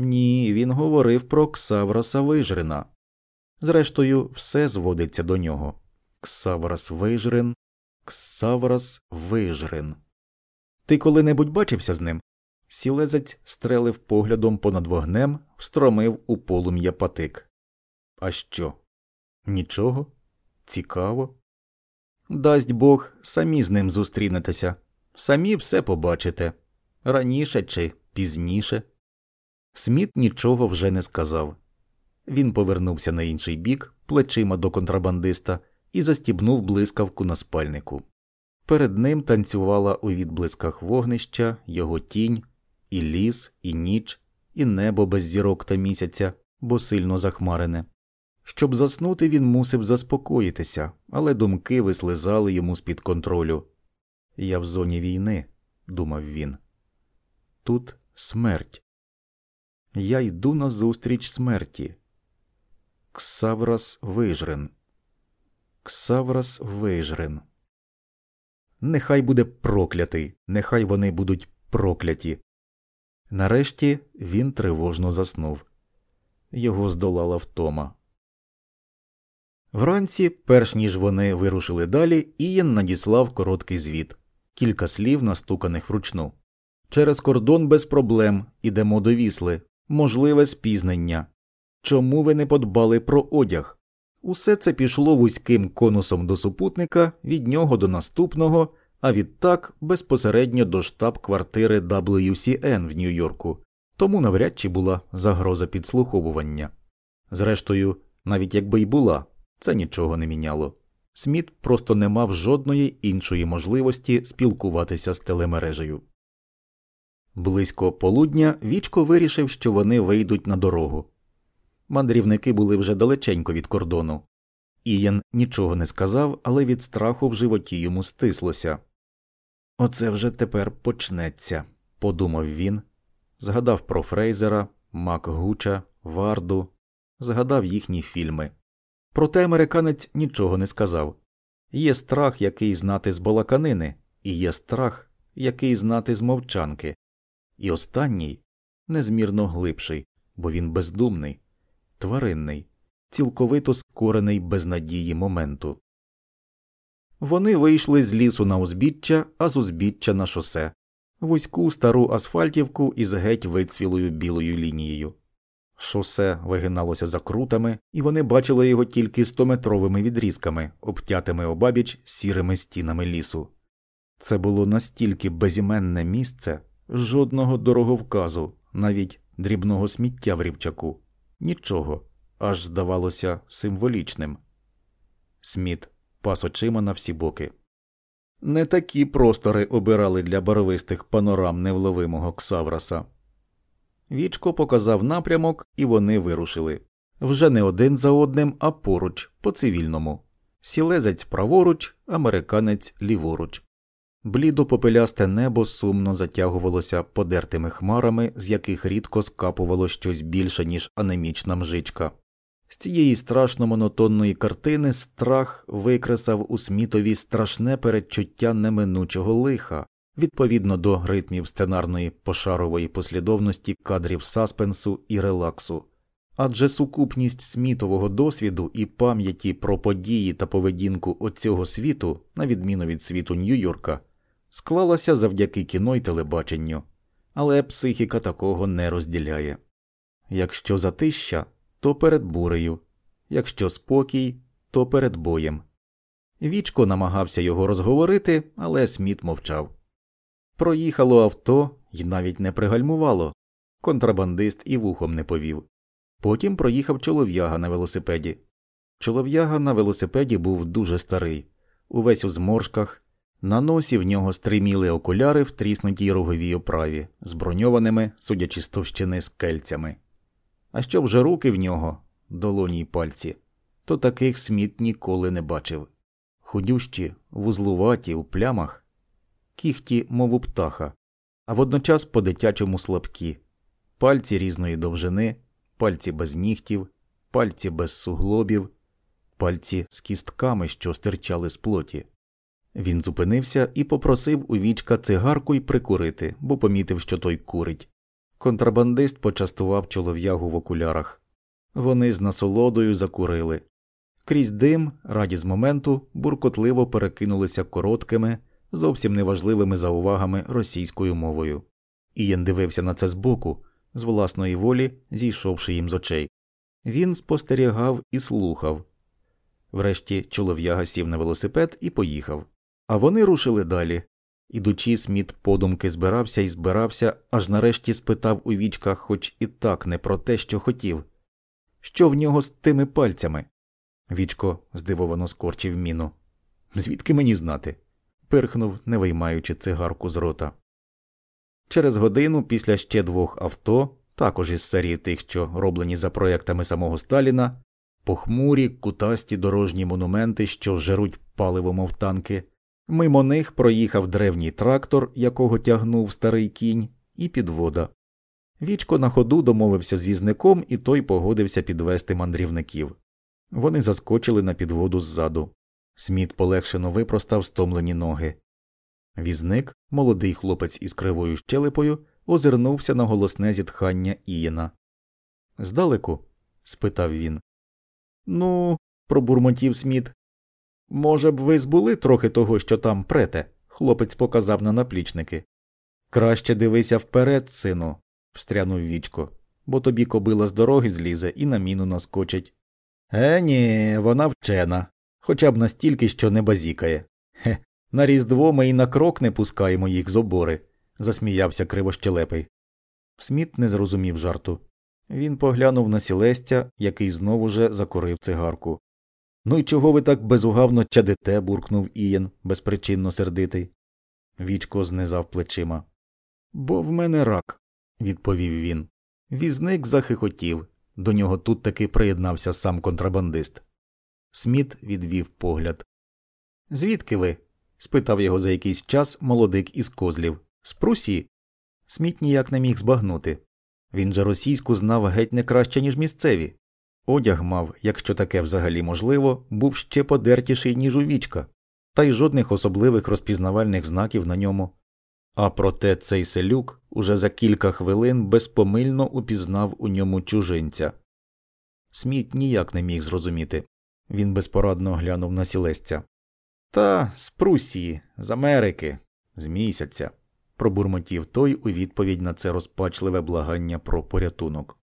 Ні, він говорив про Ксавраса Вижрина. Зрештою, все зводиться до нього. Ксаврас Вижрин, Ксаврас Вижрин. Ти коли-небудь бачився з ним? Сілезець стрелив поглядом понад вогнем, встромив у полум'я патик. А що? Нічого? Цікаво. Дасть Бог, самі з ним зустрінетеся, самі все побачите раніше чи пізніше. Сміт нічого вже не сказав. Він повернувся на інший бік плечима до контрабандиста і застібнув блискавку на спальнику. Перед ним танцювала у відблисках вогнища його тінь, і ліс, і ніч, і небо без зірок та місяця, бо сильно захмарене. Щоб заснути, він мусив заспокоїтися, але думки вислизали йому з під контролю. Я в зоні війни, думав він. Тут смерть. Я йду назустріч смерті. Ксаврас Вижрен. Ксаврас Вижрен. Нехай буде проклятий, нехай вони будуть прокляті. Нарешті він тривожно заснув. Його здолала втома. Вранці, перш ніж вони вирушили далі, Ієн надіслав короткий звіт кілька слів, настуканих вручну. Через кордон без проблем ідемо до вісли, можливе спізнення. Чому ви не подбали про одяг? Усе це пішло вузьким конусом до супутника, від нього до наступного, а відтак безпосередньо до штаб-квартири WCN в Нью-Йорку, тому навряд чи була загроза підслуховування. Зрештою, навіть якби й була, це нічого не міняло. Сміт просто не мав жодної іншої можливості спілкуватися з телемережею. Близько полудня Вічко вирішив, що вони вийдуть на дорогу. Мандрівники були вже далеченько від кордону. Ієн нічого не сказав, але від страху в животі йому стислося. Оце вже тепер почнеться, подумав він, згадав про Фрейзера, Мак Гуча, Варду, згадав їхні фільми. Проте американець нічого не сказав є страх, який знати з балаканини, і є страх, який знати з мовчанки, і останній незмірно глибший, бо він бездумний, тваринний, цілковито скорений без надії моменту. Вони вийшли з лісу на узбіччя, а з узбіччя на шосе, вузьку стару асфальтівку із геть вицвілою білою лінією. Шосе вигиналося за крутами, і вони бачили його тільки стометровими відрізками, обтятими обабіч сірими стінами лісу. Це було настільки безіменне місце, жодного дороговказу, навіть дрібного сміття в рівчаку, нічого, аж здавалося символічним. Сміт пас очима на всі боки. Не такі простори обирали для барвистих панорам невловимого Ксавраса. Вічко показав напрямок, і вони вирушили вже не один за одним, а поруч, по цивільному. Сілезець праворуч, американець ліворуч. Блідо попелясте небо сумно затягувалося подертими хмарами, з яких рідко скапувало щось більше, ніж анемічна мжичка. З цієї страшно монотонної картини страх викресав у смітові страшне передчуття неминучого лиха, відповідно до ритмів сценарної пошарової послідовності кадрів саспенсу і релаксу. Адже сукупність смітового досвіду і пам'яті про події та поведінку оцього світу, на відміну від світу Нью-Йорка, склалася завдяки кіно й телебаченню, але психіка такого не розділяє. Якщо затища, то перед бурею, якщо спокій, то перед боєм. Вічко намагався його розговорити, але Сміт мовчав. Проїхало авто і навіть не пригальмувало. Контрабандист і вухом не повів. Потім проїхав чолов'яга на велосипеді. Чолов'яга на велосипеді був дуже старий, увесь у зморшках, на носі в нього стриміли окуляри в тріснутій роговій оправі, з броньованими, судячи з товщини скельцями. А що вже руки в нього, долоні й пальці, то таких сміт ніколи не бачив. Худющі, вузлуваті у плямах, кіхті, мов у птаха, а водночас по дитячому слабкі, пальці різної довжини, пальці без нігтів, пальці без суглобів, пальці з кістками, що стирчали з плоті. Він зупинився і попросив у вічка цигарку й прикурити, бо помітив, що той курить. Контрабандист почастував чолов'ягу в окулярах. Вони з насолодою закурили. Крізь дим, раді з моменту, буркотливо перекинулися короткими, зовсім неважливими заувагами російською мовою. Ієн дивився на це збоку, з власної волі, зійшовши їм з очей. Він спостерігав і слухав. Врешті чолов'яга сів на велосипед і поїхав. А вони рушили далі. Ідучи, Сміт подумки збирався і збирався, аж нарешті спитав у вічка, хоч і так не про те, що хотів. Що в нього з тими пальцями? Вічко здивовано скорчив міну. Звідки мені знати? пирхнув, не виймаючи цигарку з рота. Через годину після ще двох авто, також із серії тих, що роблені за проектами самого Сталіна, похмурі, кутасті дорожні монументи, що жеруть паливо, мов танки, мимо них проїхав древній трактор, якого тягнув старий кінь, і підвода. Вічко на ходу домовився з візником, і той погодився підвести мандрівників. Вони заскочили на підводу ззаду. Сміт полегшено випростав стомлені ноги. Візник, молодий хлопець із кривою щелепою, озирнувся на голосне зітхання Ієна. Здалеку? спитав він. Ну, пробурмотів Сміт. Може б, ви збули трохи того, що там прете, хлопець показав на наплічники. Краще дивися вперед, сину, встрянув вічко, бо тобі кобила з дороги злізе і на міну наскочить. Е, ні, вона вчена, хоча б настільки, що не базікає. Хе, на різдво ми і на крок не пускаємо їх з обори, засміявся кривощелепий. Сміт не зрозумів жарту. Він поглянув на сілестя, який знову же закурив цигарку. Ну і чого ви так безугавно чадите? буркнув Ієн, безпричинно сердитий. Вічко знизав плечима. Бо в мене рак, відповів він. Візник захихотів. До нього тут таки приєднався сам контрабандист. Сміт відвів погляд. Звідки ви? спитав його за якийсь час молодик із козлів. З Прусі? Сміт ніяк не міг збагнути. Він же російську знав геть не краще, ніж місцеві. Одяг мав, якщо таке взагалі можливо, був ще подертіший, ніж у вічка, та й жодних особливих розпізнавальних знаків на ньому. А проте цей селюк уже за кілька хвилин безпомильно упізнав у ньому чужинця. Сміт ніяк не міг зрозуміти. Він безпорадно глянув на сілесця. Та з Прусії, з Америки, з місяця, пробурмотів той у відповідь на це розпачливе благання про порятунок.